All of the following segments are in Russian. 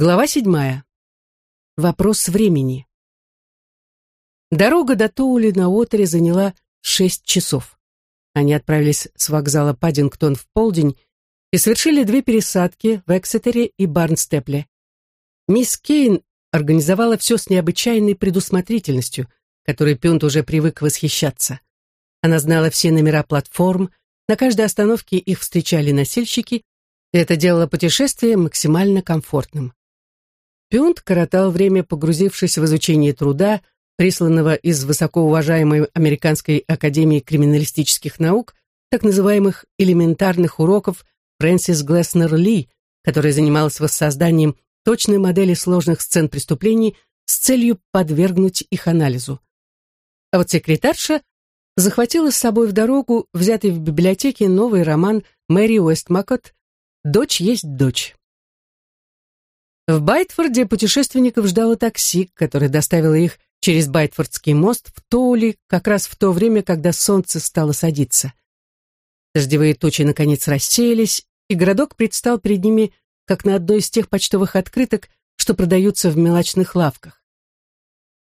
Глава седьмая. Вопрос времени. Дорога до Тоули на Отере заняла шесть часов. Они отправились с вокзала Паддингтон в полдень и совершили две пересадки в Эксетере и Барнстепле. Мисс Кейн организовала все с необычайной предусмотрительностью, которой Пюнт уже привык восхищаться. Она знала все номера платформ, на каждой остановке их встречали носильщики, и это делало путешествие максимально комфортным. Пюнт коротал время, погрузившись в изучение труда, присланного из высокоуважаемой Американской академии криминалистических наук, так называемых элементарных уроков Фрэнсис Глеснер Ли, которая занималась воссозданием точной модели сложных сцен преступлений с целью подвергнуть их анализу. А вот секретарша захватила с собой в дорогу взятый в библиотеке новый роман Мэри Уэстмакот «Дочь есть дочь». В Байтфорде путешественников ждало такси, которое доставило их через Байтфордский мост в Тоули как раз в то время, когда солнце стало садиться. Дождевые тучи наконец рассеялись, и городок предстал перед ними как на одной из тех почтовых открыток, что продаются в мелочных лавках.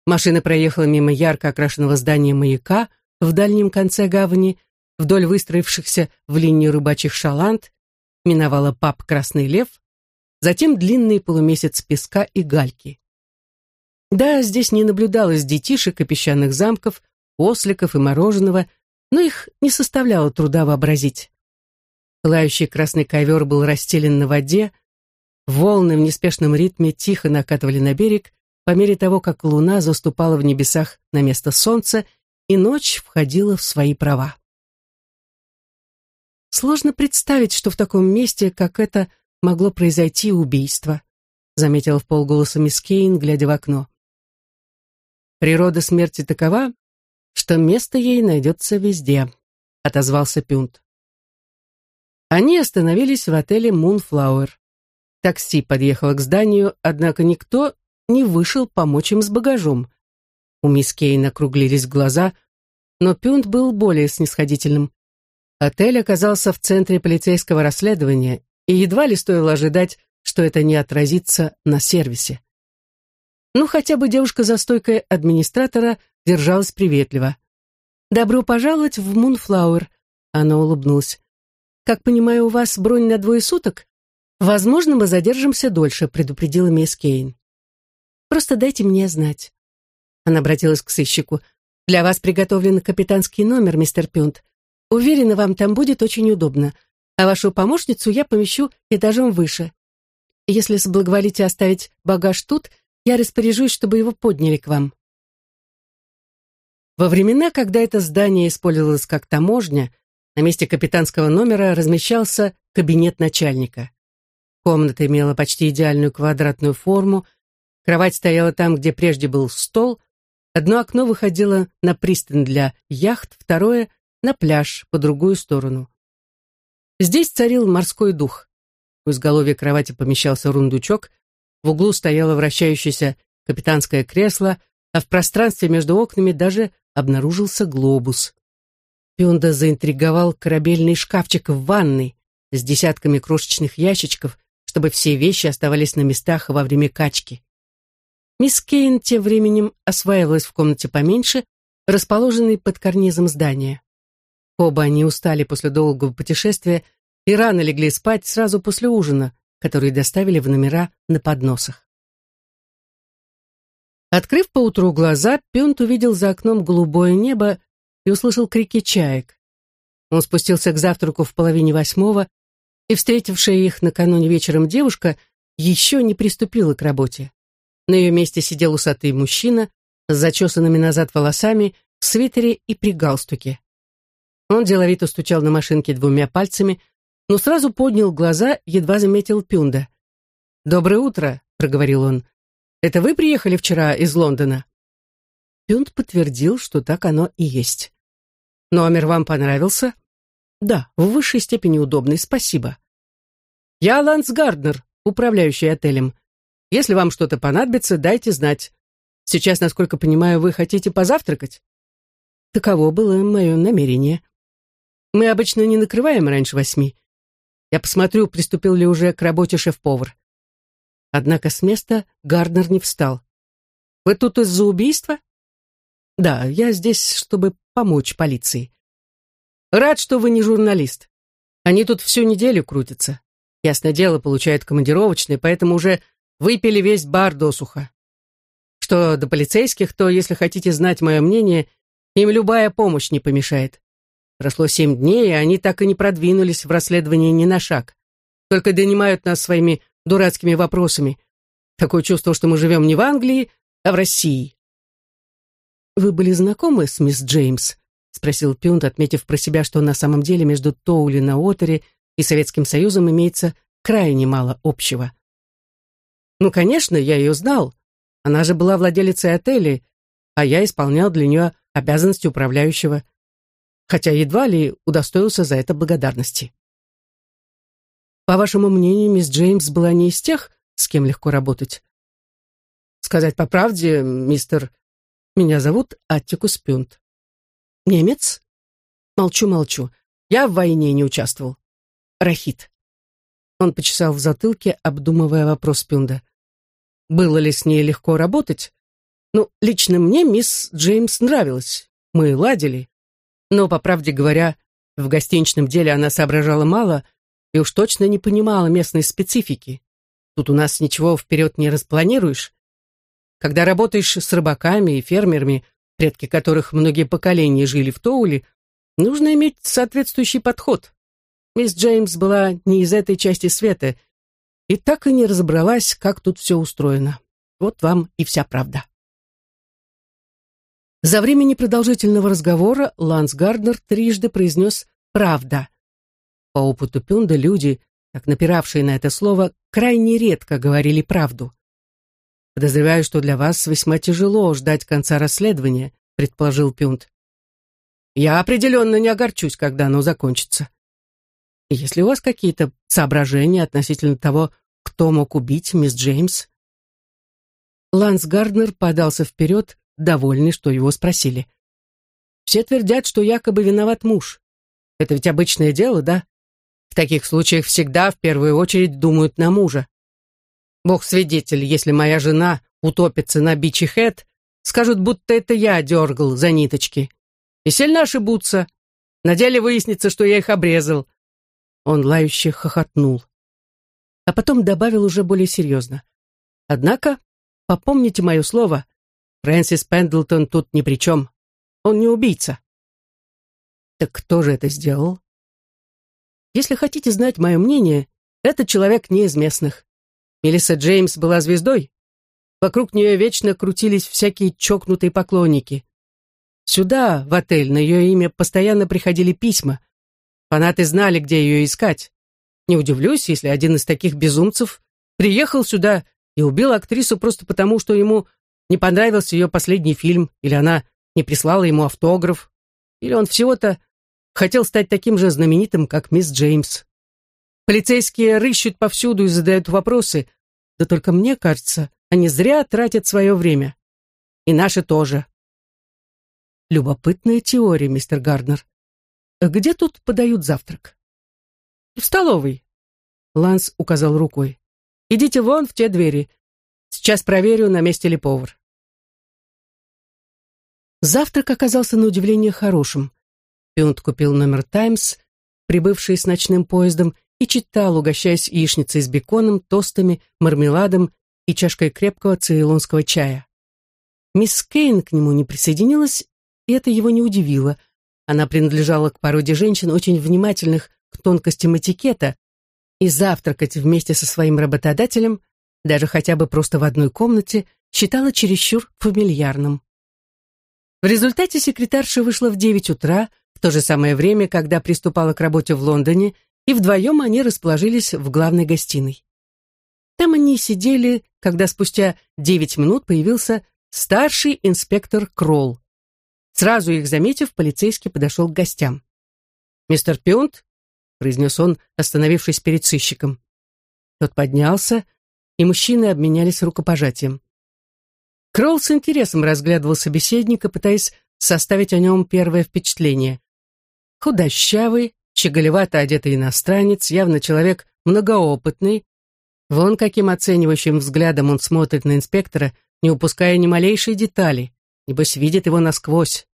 Машина проехала мимо ярко окрашенного здания маяка в дальнем конце гавани, вдоль выстроившихся в линию рыбачьих шаланд, миновала паб «Красный лев», затем длинный полумесяц песка и гальки. Да, здесь не наблюдалось детишек и песчаных замков, осликов и мороженого, но их не составляло труда вообразить. Пылающий красный ковер был расстелен на воде, волны в неспешном ритме тихо накатывали на берег по мере того, как луна заступала в небесах на место солнца, и ночь входила в свои права. Сложно представить, что в таком месте, как это, могло произойти убийство, заметила в полголоса мисс Кейн, глядя в окно. Природа смерти такова, что место ей найдется везде», — отозвался Пюнт. Они остановились в отеле «Мунфлауэр». Такси подъехало к зданию, однако никто не вышел помочь им с багажом. У мисс Кейн округлились глаза, но Пюнт был более снисходительным. Отель оказался в центре полицейского расследования, и едва ли стоило ожидать, что это не отразится на сервисе. Ну, хотя бы девушка за стойкой администратора держалась приветливо. «Добро пожаловать в Мунфлауэр», — она улыбнулась. «Как понимаю, у вас бронь на двое суток? Возможно, мы задержимся дольше», — предупредила мисс Кейн. «Просто дайте мне знать». Она обратилась к сыщику. «Для вас приготовлен капитанский номер, мистер Пюнт. Уверена, вам там будет очень удобно. А вашу помощницу я помещу этажом выше. Если соблаговолите оставить багаж тут, я распоряжусь, чтобы его подняли к вам. Во времена, когда это здание использовалось как таможня, на месте капитанского номера размещался кабинет начальника. Комната имела почти идеальную квадратную форму, кровать стояла там, где прежде был стол, одно окно выходило на пристань для яхт, второе — на пляж по другую сторону. Здесь царил морской дух. У изголовья кровати помещался рундучок, в углу стояло вращающееся капитанское кресло, а в пространстве между окнами даже обнаружился глобус. Пионда заинтриговал корабельный шкафчик в ванной с десятками крошечных ящичков, чтобы все вещи оставались на местах во время качки. Мисс Кейн тем временем осваивалась в комнате поменьше, расположенной под карнизом здания. Оба они устали после долгого путешествия и рано легли спать сразу после ужина, которые доставили в номера на подносах. Открыв поутру глаза, Пюнт увидел за окном голубое небо и услышал крики чаек. Он спустился к завтраку в половине восьмого, и встретившая их накануне вечером девушка еще не приступила к работе. На ее месте сидел усатый мужчина с зачесанными назад волосами, в свитере и при галстуке. Он деловито стучал на машинке двумя пальцами, но сразу поднял глаза, едва заметил Пюнда. «Доброе утро», — проговорил он. «Это вы приехали вчера из Лондона?» Пюнд подтвердил, что так оно и есть. «Номер вам понравился?» «Да, в высшей степени удобный, спасибо». «Я Ланс Гарднер, управляющий отелем. Если вам что-то понадобится, дайте знать. Сейчас, насколько понимаю, вы хотите позавтракать?» Таково было мое намерение. «Мы обычно не накрываем раньше восьми. Я посмотрю, приступил ли уже к работе шеф-повар. Однако с места Гарднер не встал. «Вы тут из-за убийства?» «Да, я здесь, чтобы помочь полиции». «Рад, что вы не журналист. Они тут всю неделю крутятся. Ясное дело, получают командировочные, поэтому уже выпили весь бар досуха. Что до полицейских, то, если хотите знать мое мнение, им любая помощь не помешает. Прошло семь дней, и они так и не продвинулись в расследовании ни на шаг. Только донимают нас своими дурацкими вопросами. Такое чувство, что мы живем не в Англии, а в России. «Вы были знакомы с мисс Джеймс?» — спросил Пюнт, отметив про себя, что на самом деле между Тоули на Отере и Советским Союзом имеется крайне мало общего. «Ну, конечно, я ее знал. Она же была владелицей отеля, а я исполнял для нее обязанности управляющего, хотя едва ли удостоился за это благодарности». По вашему мнению, мисс Джеймс была не из тех, с кем легко работать? Сказать по правде, мистер... Меня зовут Аттикус Пюнт. Немец? Молчу-молчу. Я в войне не участвовал. Рахит. Он почесал в затылке, обдумывая вопрос Пюнда. Было ли с ней легко работать? Ну, лично мне мисс Джеймс нравилась. Мы ладили. Но, по правде говоря, в гостиничном деле она соображала мало и уж точно не понимала местной специфики. Тут у нас ничего вперед не распланируешь. Когда работаешь с рыбаками и фермерами, предки которых многие поколения жили в Тоуле, нужно иметь соответствующий подход. Мисс Джеймс была не из этой части света и так и не разобралась, как тут все устроено. Вот вам и вся правда. За время непродолжительного разговора Ланс Гарднер трижды произнес «правда», по опыту Пюнда люди, так напиравшие на это слово, крайне редко говорили правду. «Подозреваю, что для вас весьма тяжело ждать конца расследования», предположил Пюнд. «Я определенно не огорчусь, когда оно закончится. Если у вас какие-то соображения относительно того, кто мог убить мисс Джеймс?» Ланс Гарднер подался вперед, довольный, что его спросили. «Все твердят, что якобы виноват муж. Это ведь обычное дело, да? В таких случаях всегда в первую очередь думают на мужа. Бог свидетель, если моя жена утопится на бичи Хэт, скажут, будто это я дергал за ниточки. И сильно ошибутся. На деле выяснится, что я их обрезал. Он лающе хохотнул. А потом добавил уже более серьезно. Однако, попомните мое слово, Фрэнсис Пендлтон тут ни при чем. Он не убийца. Так кто же это сделал? Если хотите знать мое мнение, этот человек не из местных. Мелисса Джеймс была звездой. Вокруг нее вечно крутились всякие чокнутые поклонники. Сюда, в отель, на ее имя постоянно приходили письма. Фанаты знали, где ее искать. Не удивлюсь, если один из таких безумцев приехал сюда и убил актрису просто потому, что ему не понравился ее последний фильм, или она не прислала ему автограф, или он всего-то хотел стать таким же знаменитым, как мисс Джеймс. Полицейские рыщут повсюду и задают вопросы, да только мне кажется, они зря тратят свое время. И наши тоже. Любопытная теория, мистер Гарднер. Где тут подают завтрак? В столовой. Ланс указал рукой. Идите вон в те двери. Сейчас проверю, на месте ли повар. Завтрак оказался на удивление хорошим. Пюнт купил номер «Таймс», прибывший с ночным поездом, и читал, угощаясь яичницей с беконом, тостами, мармеладом и чашкой крепкого цейлонского чая. Мисс Кейн к нему не присоединилась, и это его не удивило. Она принадлежала к породе женщин, очень внимательных к тонкостям этикета, и завтракать вместе со своим работодателем, даже хотя бы просто в одной комнате, считала чересчур фамильярным. В результате секретарша вышла в девять утра, то же самое время, когда приступала к работе в Лондоне, и вдвоем они расположились в главной гостиной. Там они сидели, когда спустя девять минут появился старший инспектор Кролл. Сразу их заметив, полицейский подошел к гостям. «Мистер Пюнт?» — произнес он, остановившись перед сыщиком. Тот поднялся, и мужчины обменялись рукопожатием. Кролл с интересом разглядывал собеседника, пытаясь составить о нем первое впечатление. Худощавый, щеголевато одетый иностранец, явно человек многоопытный, Вон каким оценивающим взглядом он смотрит на инспектора, не упуская ни малейшей детали, небось видит его насквозь.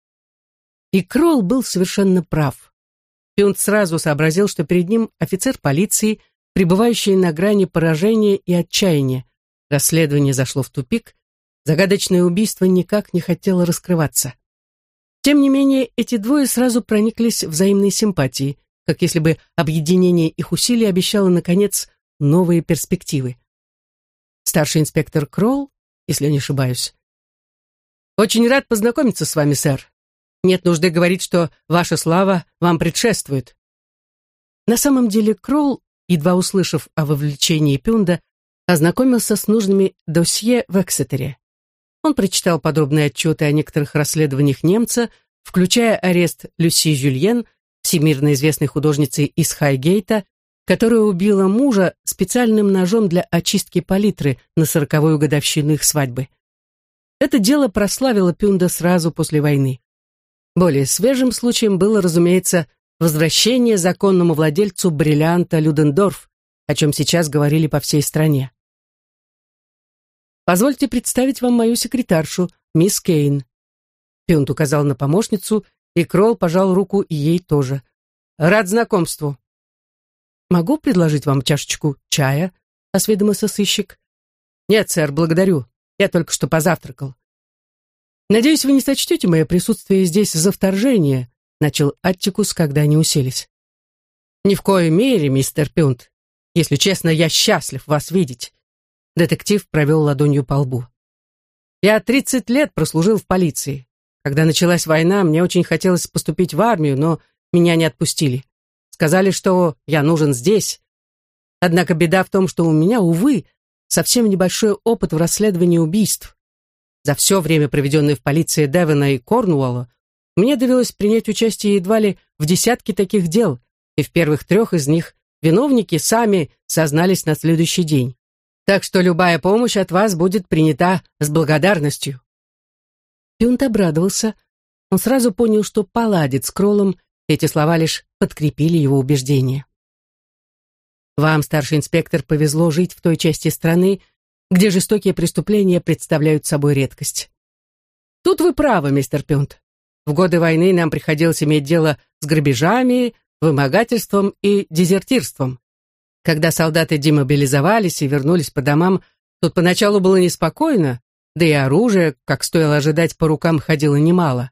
И Кролл был совершенно прав. Пюнт сразу сообразил, что перед ним офицер полиции, пребывающий на грани поражения и отчаяния. Расследование зашло в тупик, загадочное убийство никак не хотело раскрываться. Тем не менее, эти двое сразу прониклись взаимной симпатией, как если бы объединение их усилий обещало, наконец, новые перспективы. Старший инспектор Кролл, если я не ошибаюсь. «Очень рад познакомиться с вами, сэр. Нет нужды говорить, что ваша слава вам предшествует». На самом деле Кролл, едва услышав о вовлечении Пюнда, ознакомился с нужными досье в Эксетере. Он прочитал подробные отчеты о некоторых расследованиях немца, включая арест Люси Жюльен, всемирно известной художницы из Хайгейта, которая убила мужа специальным ножом для очистки палитры на сороковую годовщину их свадьбы. Это дело прославило Пюнда сразу после войны. Более свежим случаем было, разумеется, возвращение законному владельцу бриллианта Людендорф, о чем сейчас говорили по всей стране. Позвольте представить вам мою секретаршу, мисс Кейн. Пюнт указал на помощницу, и Кролл пожал руку ей тоже. Рад знакомству. Могу предложить вам чашечку чая? Осведомился сыщик. Нет, сэр, благодарю. Я только что позавтракал. Надеюсь, вы не сочтете мое присутствие здесь за вторжение, начал Аттикус, когда они уселись. Ни в коей мере, мистер Пюнт. Если честно, я счастлив вас видеть. Детектив провел ладонью по лбу. «Я 30 лет прослужил в полиции. Когда началась война, мне очень хотелось поступить в армию, но меня не отпустили. Сказали, что я нужен здесь. Однако беда в том, что у меня, увы, совсем небольшой опыт в расследовании убийств. За все время, проведенное в полиции Девона и Корнуолла, мне довелось принять участие едва ли в десятке таких дел, и в первых трех из них виновники сами сознались на следующий день так что любая помощь от вас будет принята с благодарностью». Пюнт обрадовался. Он сразу понял, что поладит с Кроллом, эти слова лишь подкрепили его убеждение. «Вам, старший инспектор, повезло жить в той части страны, где жестокие преступления представляют собой редкость. Тут вы правы, мистер Пюнт. В годы войны нам приходилось иметь дело с грабежами, вымогательством и дезертирством. Когда солдаты демобилизовались и вернулись по домам, тут поначалу было неспокойно, да и оружие, как стоило ожидать, по рукам ходило немало.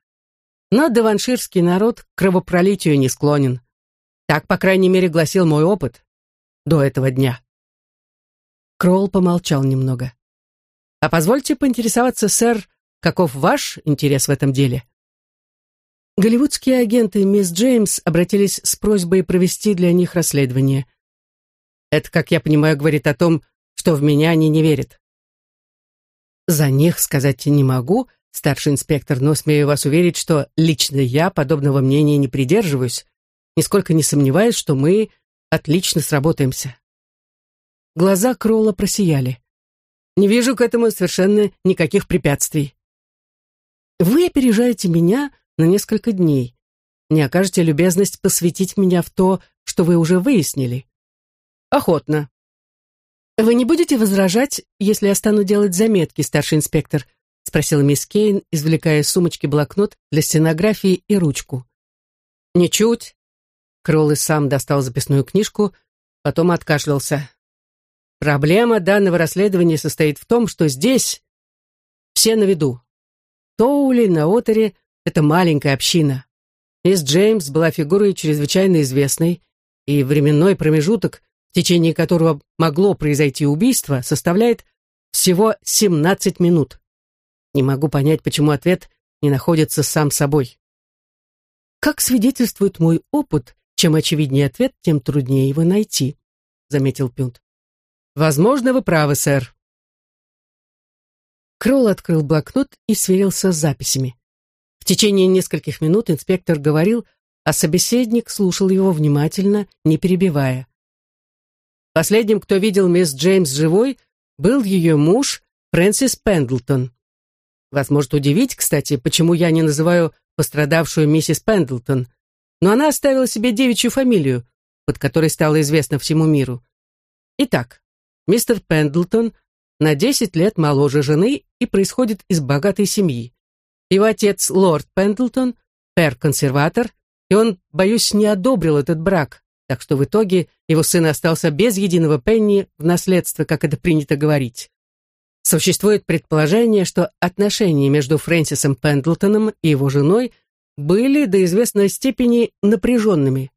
Но даванширский народ к кровопролитию не склонен. Так, по крайней мере, гласил мой опыт до этого дня. Кролл помолчал немного. «А позвольте поинтересоваться, сэр, каков ваш интерес в этом деле?» Голливудские агенты мисс Джеймс обратились с просьбой провести для них расследование. Это, как я понимаю, говорит о том, что в меня они не верят. За них сказать не могу, старший инспектор, но смею вас уверить, что лично я подобного мнения не придерживаюсь, нисколько не сомневаюсь, что мы отлично сработаемся. Глаза Кролла просияли. Не вижу к этому совершенно никаких препятствий. Вы опережаете меня на несколько дней. Не окажете любезность посвятить меня в то, что вы уже выяснили. Охотно. Вы не будете возражать, если я стану делать заметки, старший инспектор? спросила мисс Кейн, извлекая из сумочки блокнот для стенографии и ручку. Ничуть. Кролл и сам достал записную книжку, потом откашлялся. Проблема данного расследования состоит в том, что здесь все на виду. Тоули на Отере — это маленькая община. Мисс Джеймс была фигурой чрезвычайно известной, и временной промежуток течение которого могло произойти убийство, составляет всего 17 минут. Не могу понять, почему ответ не находится сам собой. Как свидетельствует мой опыт, чем очевиднее ответ, тем труднее его найти, заметил Пюнт. Возможно, вы правы, сэр. Кролл открыл блокнот и сверился с записями. В течение нескольких минут инспектор говорил, а собеседник слушал его внимательно, не перебивая. Последним, кто видел мисс Джеймс живой, был ее муж Фрэнсис Пендлтон. Вас может удивить, кстати, почему я не называю пострадавшую миссис Пендлтон, но она оставила себе девичью фамилию, под которой стала известна всему миру. Итак, Мистер Пендлтон на 10 лет моложе жены и происходит из богатой семьи. Его отец, лорд Пендлтон, пер-консерватор, и он, боюсь, не одобрил этот брак, так что в итоге его сын остался без единого пенни в наследство, как это принято говорить. Существует предположение, что отношения между Фрэнсисом Пендлтоном и его женой были до известной степени напряженными.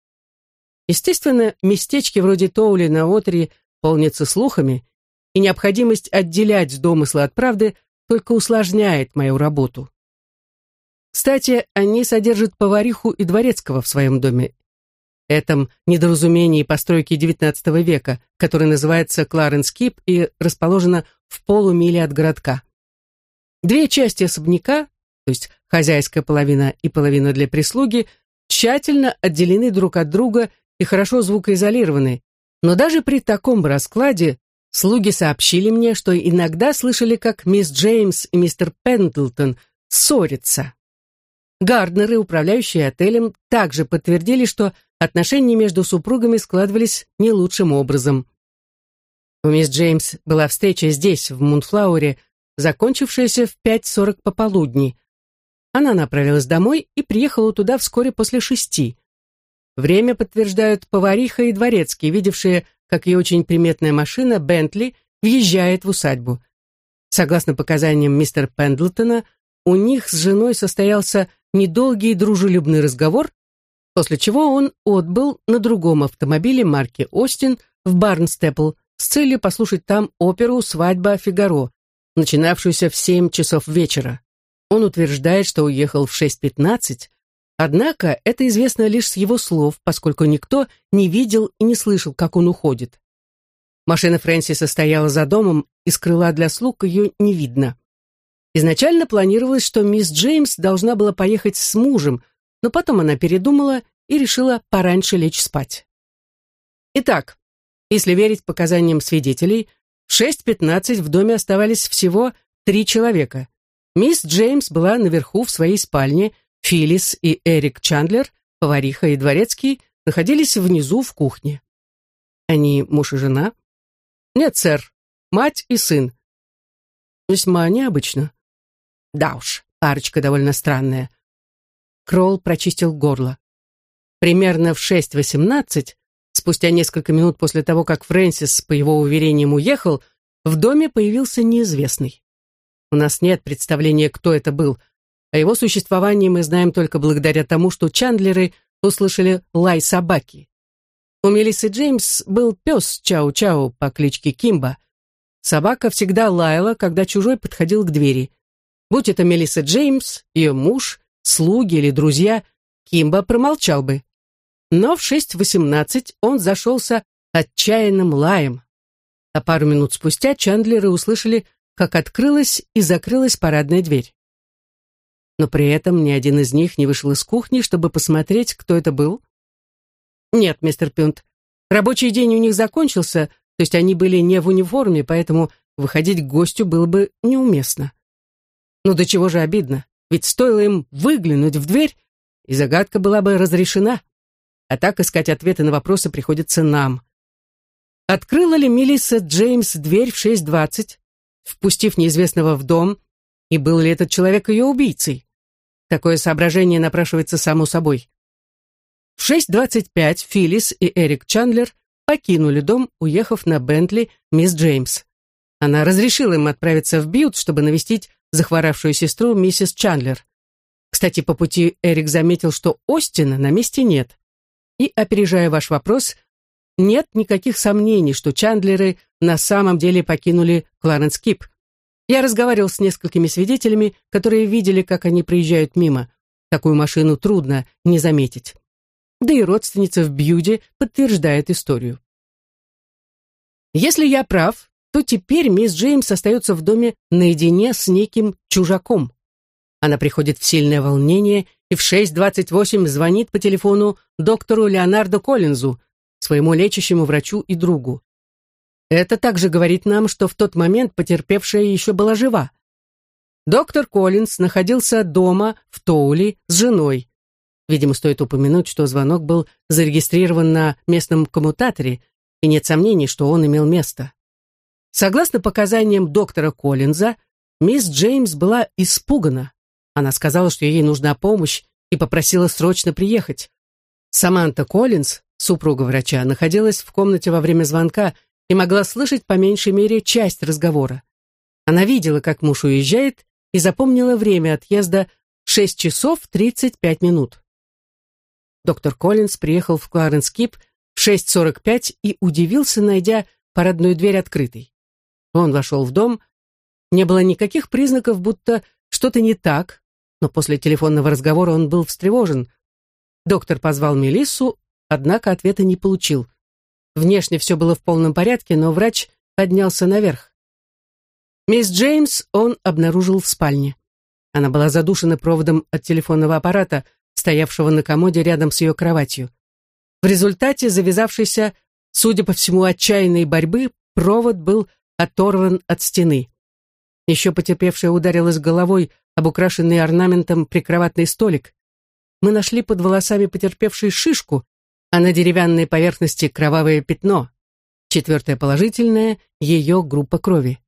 Естественно, местечки вроде Тоули на Отре полнятся слухами, и необходимость отделять домыслы от правды только усложняет мою работу. Кстати, они содержат повариху и дворецкого в своем доме. Этом недоразумении постройки XIX века, которое называется Кларенс Кип и расположено в полумиле от городка. Две части особняка, то есть хозяйская половина и половина для прислуги, тщательно отделены друг от друга и хорошо звукоизолированы, но даже при таком раскладе слуги сообщили мне, что иногда слышали, как мисс Джеймс и мистер Пендлтон ссорятся. Гарднеры, управляющие отелем, также подтвердили, что отношения между супругами складывались не лучшим образом. У мисс Джеймс была встреча здесь, в Мунфлауэре, закончившаяся в 5.40 пополудни. Она направилась домой и приехала туда вскоре после шести. Время подтверждают повариха и дворецкий, видевшие, как ее очень приметная машина «Бентли» въезжает в усадьбу. Согласно показаниям мистера Пендлтона, у них с женой состоялся недолгий дружелюбный разговор, после чего он отбыл на другом автомобиле марки «Остин» в Барнстепл с целью послушать там оперу «Свадьба Фигаро», начинавшуюся в 7 часов вечера. Он утверждает, что уехал в 6.15, однако это известно лишь с его слов, поскольку никто не видел и не слышал, как он уходит. Машина Фрэнсиса стояла за домом, и с крыла для слуг ее не видно. Изначально планировалось, что мисс Джеймс должна была поехать с мужем, но потом она передумала и решила пораньше лечь спать. Итак, если верить показаниям свидетелей, в 6.15 в доме оставались всего три человека. Мисс Джеймс была наверху в своей спальне, Филлис и Эрик Чандлер, повариха и дворецкий, находились внизу в кухне. Они муж и жена? Нет, сэр, мать и сын. Весьма необычно. Да уж, парочка довольно странная. Кролл прочистил горло. Примерно в 6.18, спустя несколько минут после того, как Фрэнсис, по его уверениям, уехал, в доме появился неизвестный. У нас нет представления, кто это был. О его существовании мы знаем только благодаря тому, что Чандлеры услышали лай собаки. У Мелиссы Джеймс был пес Чау-Чау по кличке Кимба. Собака всегда лаяла, когда чужой подходил к двери. Будь это Мелисса Джеймс, ее муж, слуги или друзья, Кимба промолчал бы. Но в 6.18 он зашелся отчаянным лаем. А пару минут спустя Чандлеры услышали, как открылась и закрылась парадная дверь. Но при этом ни один из них не вышел из кухни, чтобы посмотреть, кто это был. Нет, мистер Пюнт, рабочий день у них закончился, то есть они были не в униформе, поэтому выходить к гостю было бы неуместно. Ну до чего же обидно, ведь стоило им выглянуть в дверь, и загадка была бы разрешена. А так искать ответы на вопросы приходится нам. Открыла ли Мелисса Джеймс дверь в 6.20, впустив неизвестного в дом, и был ли этот человек ее убийцей? Такое соображение напрашивается само собой. В 6.25 Филлис и Эрик Чандлер покинули дом, уехав на Бентли мисс Джеймс. Она разрешила им отправиться в Бьют, чтобы навестить захворавшую сестру миссис Чандлер. Кстати, по пути Эрик заметил, что Остина на месте нет. И, опережая ваш вопрос, нет никаких сомнений, что Чандлеры на самом деле покинули Кларенс Кип. Я разговаривал с несколькими свидетелями, которые видели, как они проезжают мимо. Такую машину трудно не заметить. Да и родственница в Бьюде подтверждает историю. Если я прав, то теперь мисс Джеймс остается в доме наедине с неким чужаком. Она приходит в сильное волнение и в 6.28 звонит по телефону доктору Леонардо Коллинзу, своему лечащему врачу и другу. Это также говорит нам, что в тот момент потерпевшая еще была жива. Доктор Коллинз находился дома в Тоули с женой. Видимо, стоит упомянуть, что звонок был зарегистрирован на местном коммутаторе, и нет сомнений, что он имел место. Согласно показаниям доктора Коллинза, мисс Джеймс была испугана. Она сказала, что ей нужна помощь, и попросила срочно приехать. Саманта Коллинз, супруга врача, находилась в комнате во время звонка и могла слышать по меньшей мере часть разговора. Она видела, как муж уезжает, и запомнила время отъезда 6 часов 35 минут. Доктор Коллинз приехал в Кларенс-Кип в 6.45 и удивился, найдя парадную дверь открытой. Он вошел в дом, не было никаких признаков, будто что-то не так, но после телефонного разговора он был встревожен. Доктор позвал Мелиссу, однако ответа не получил. Внешне все было в полном порядке, но врач поднялся наверх. Мисс Джеймс он обнаружил в спальне. Она была задушена проводом от телефонного аппарата, стоявшего на комоде рядом с ее кроватью. В результате завязавшейся, судя по всему, отчаянной борьбы, провод был оторван от стены. Еще потерпевшая ударилась головой об украшенный орнаментом прикроватный столик. Мы нашли под волосами потерпевшей шишку, а на деревянной поверхности кровавое пятно. Четвертое положительное — ее группа крови.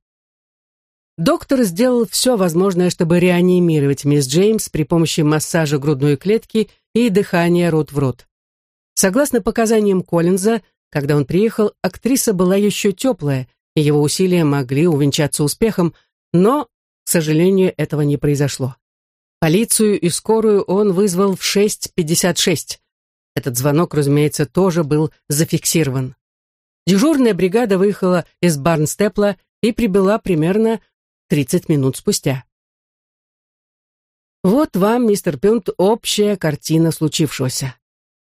Доктор сделал все возможное, чтобы реанимировать мисс Джеймс при помощи массажа грудной клетки и дыхания рот в рот. Согласно показаниям Коллинза, когда он приехал, актриса была еще теплая, его усилия могли увенчаться успехом, но, к сожалению, этого не произошло. Полицию и скорую он вызвал в 6.56. Этот звонок, разумеется, тоже был зафиксирован. Дежурная бригада выехала из Барнстепла и прибыла примерно 30 минут спустя. Вот вам, мистер Пюнт, общая картина случившегося.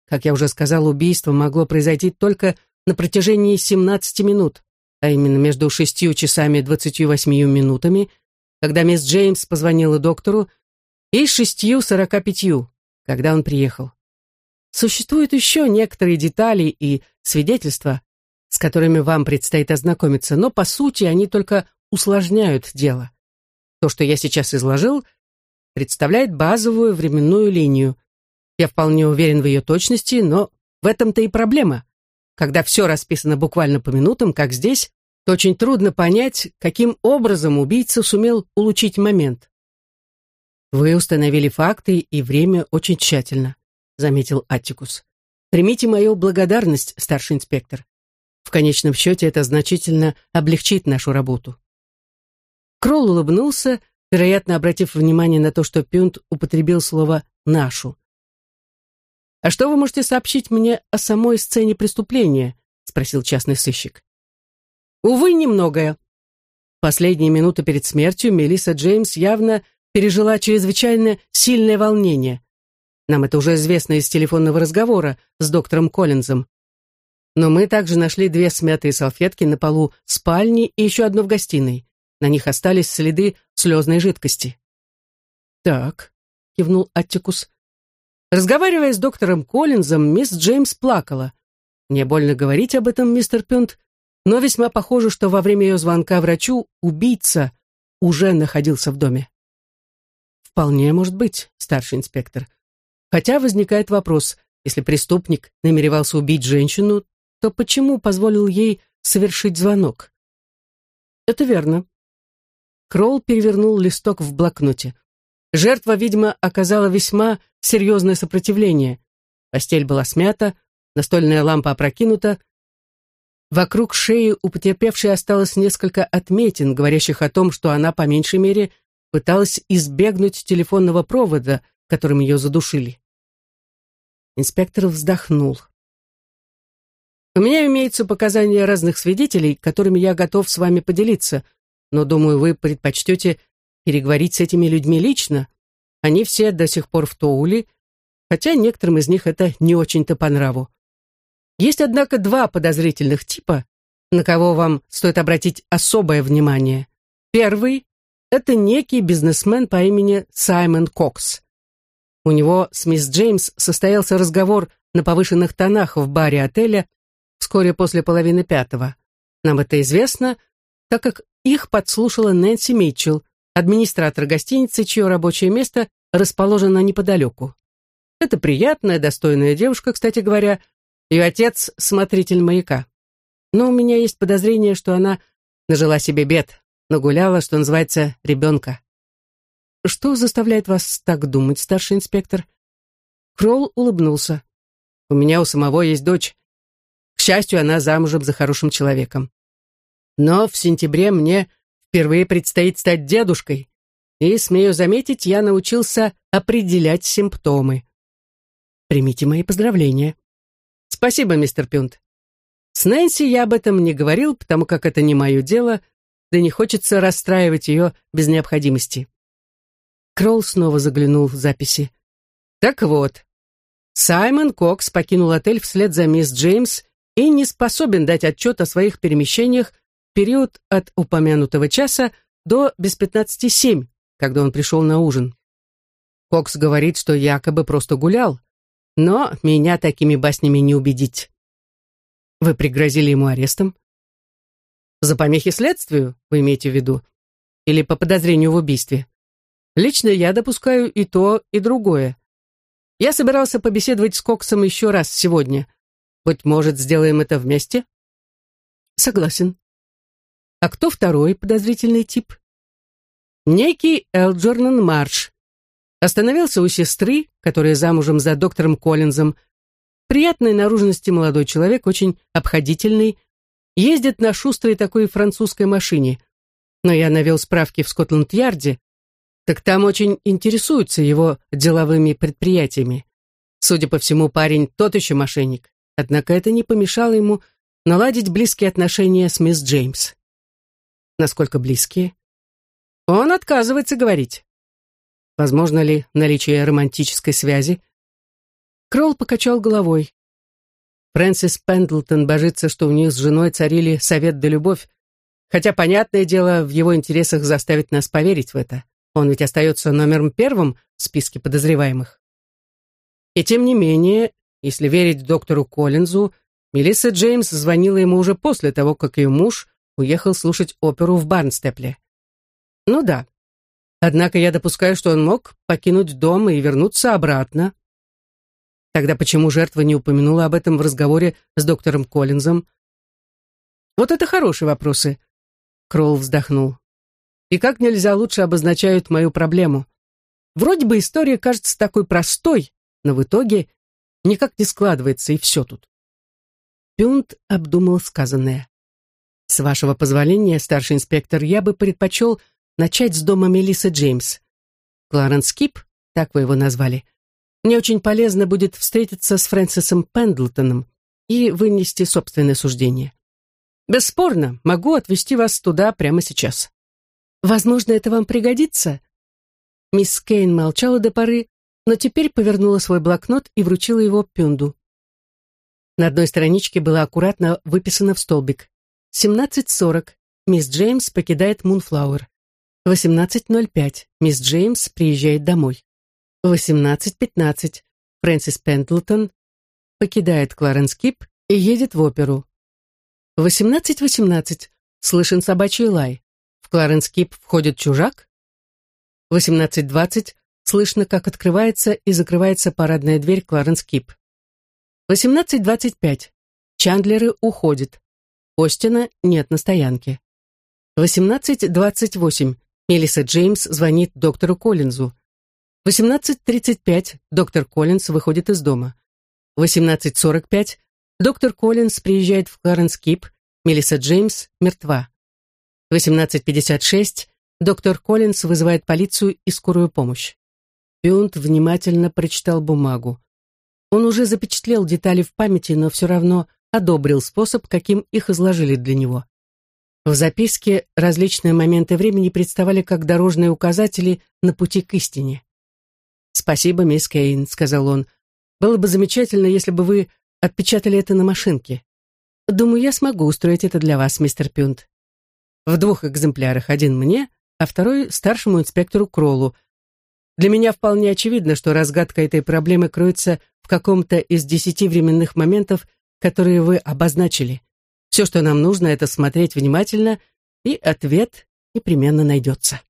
Как я уже сказал, убийство могло произойти только на протяжении 17 минут а именно между шестью часами и двадцатью восьмию минутами, когда мисс Джеймс позвонила доктору, и шестью сорока пятью, когда он приехал. Существуют еще некоторые детали и свидетельства, с которыми вам предстоит ознакомиться, но по сути они только усложняют дело. То, что я сейчас изложил, представляет базовую временную линию. Я вполне уверен в ее точности, но в этом-то и проблема. Когда все расписано буквально по минутам, как здесь, то очень трудно понять, каким образом убийца сумел улучшить момент. «Вы установили факты и время очень тщательно», — заметил Аттикус. «Примите мою благодарность, старший инспектор. В конечном счете это значительно облегчит нашу работу». Кролл улыбнулся, вероятно, обратив внимание на то, что Пюнт употребил слово «нашу». «А что вы можете сообщить мне о самой сцене преступления?» — спросил частный сыщик. «Увы, немногое». Последние минуты перед смертью Мелисса Джеймс явно пережила чрезвычайно сильное волнение. Нам это уже известно из телефонного разговора с доктором Коллинзом. Но мы также нашли две смятые салфетки на полу спальни и еще одну в гостиной. На них остались следы слезной жидкости. «Так», — кивнул Аттикус, Разговаривая с доктором Коллинзом, мисс Джеймс плакала. Мне больно говорить об этом, мистер Пюнт, но весьма похоже, что во время ее звонка врачу убийца уже находился в доме. Вполне может быть, старший инспектор. Хотя возникает вопрос, если преступник намеревался убить женщину, то почему позволил ей совершить звонок? Это верно. Кролл перевернул листок в блокноте. Жертва, видимо, оказала весьма серьезное сопротивление. Постель была смята, настольная лампа опрокинута. Вокруг шеи у потерпевшей осталось несколько отметин, говорящих о том, что она, по меньшей мере, пыталась избегнуть телефонного провода, которым ее задушили. Инспектор вздохнул. «У меня имеются показания разных свидетелей, которыми я готов с вами поделиться, но, думаю, вы предпочтете переговорить с этими людьми лично. Они все до сих пор в Тоуле, хотя некоторым из них это не очень-то по нраву. Есть, однако, два подозрительных типа, на кого вам стоит обратить особое внимание. Первый — это некий бизнесмен по имени Саймон Кокс. У него с мисс Джеймс состоялся разговор на повышенных тонах в баре отеля вскоре после половины пятого. Нам это известно, так как их подслушала Нэнси Митчелл, администратор гостиницы, чье рабочее место расположено неподалеку. Это приятная, достойная девушка, кстати говоря. Ее отец — смотритель маяка. Но у меня есть подозрение, что она Нажила себе бед, нагуляла, что называется, ребенка. Что заставляет вас так думать, старший инспектор? Кролл улыбнулся. У меня у самого есть дочь. К счастью, она замужем за хорошим человеком. Но в сентябре мне впервые предстоит стать дедушкой, и, смею заметить, я научился определять симптомы. Примите мои поздравления. Спасибо, мистер Пюнт. С Нэнси я об этом не говорил, потому как это не мое дело, да не хочется расстраивать ее без необходимости. Кролл снова заглянул в записи. Так вот, Саймон Кокс покинул отель вслед за мисс Джеймс и не способен дать отчет о своих перемещениях период от упомянутого часа до без пятнадцати семь, когда он пришел на ужин. Кокс говорит, что якобы просто гулял, но меня такими баснями не убедить. Вы пригрозили ему арестом? За помехи следствию, вы имеете в виду? Или по подозрению в убийстве? Лично я допускаю и то, и другое. Я собирался побеседовать с Коксом еще раз сегодня. Быть может, сделаем это вместе? Согласен. А кто второй подозрительный тип? Некий Элджернан Марш. Остановился у сестры, которая замужем за доктором Коллинзом. Приятной наружности молодой человек, очень обходительный, ездит на шустрой такой французской машине. Но я навел справки в Скотланд-Ярде, так там очень интересуются его деловыми предприятиями. Судя по всему, парень тот еще мошенник. Однако это не помешало ему наладить близкие отношения с мисс Джеймс. Насколько близкие? Он отказывается говорить. Возможно ли наличие романтической связи? Кролл покачал головой. Фрэнсис Пендлтон божится, что у них с женой царили совет да любовь, хотя, понятное дело, в его интересах заставить нас поверить в это. Он ведь остается номером первым в списке подозреваемых. И тем не менее, если верить доктору Коллинзу, Мелисса Джеймс звонила ему уже после того, как ее муж уехал слушать оперу в Барнстепле. Ну да. Однако я допускаю, что он мог покинуть дом и вернуться обратно. Тогда почему жертва не упомянула об этом в разговоре с доктором Коллинзом? Вот это хорошие вопросы. Кролл вздохнул и как нельзя лучше обозначают мою проблему. Вроде бы история кажется такой простой, но в итоге никак не складывается, и все тут. Пюнт обдумал сказанное. «С вашего позволения, старший инспектор, я бы предпочел начать с дома Мелиссы Джеймс. Кларенс Кип, так вы его назвали. Мне очень полезно будет встретиться с Фрэнсисом Пендлтоном и вынести собственное суждение. Бесспорно, могу отвезти вас туда прямо сейчас». Возможно, это вам пригодится». Мисс Кейн молчала до поры, но теперь повернула свой блокнот и вручила его Пюнду. На одной страничке было аккуратно выписано в столбик. 17.40. Мисс Джеймс покидает Мунфлауэр. 18.05. Мисс Джеймс приезжает домой. 18.15. Фрэнсис Пендлтон покидает Кларенс Кип и едет в оперу. 18.18. Слышен собачий лай. Кларенс Кип входит чужак. 18.20 слышно, как открывается и закрывается парадная дверь Кларенс Кип. 18.25 Чандлеры уходят. Остина нет на стоянке. 18.28 Мелисса Джеймс звонит доктору Коллинзу. 18.35 доктор Коллинз выходит из дома. 18.45 доктор Коллинз приезжает в Кларенс Кип, Мелисса Джеймс мертва. 18.56 доктор Коллинз вызывает полицию и скорую помощь. Пюнт внимательно прочитал бумагу. Он уже запечатлел детали в памяти, но все равно одобрил способ, каким их изложили для него. В записке различные моменты времени представали как дорожные указатели на пути к истине. «Спасибо, мисс Кейн», — сказал он. «Было бы замечательно, если бы вы отпечатали это на машинке. Думаю, я смогу устроить это для вас, мистер Пюнт в двух экземплярах, один мне, а второй старшему инспектору Кроллу. Для меня вполне очевидно, что разгадка этой проблемы кроется в каком-то из десяти временных моментов, которые вы обозначили. Все, что нам нужно, это смотреть внимательно, и ответ непременно найдется.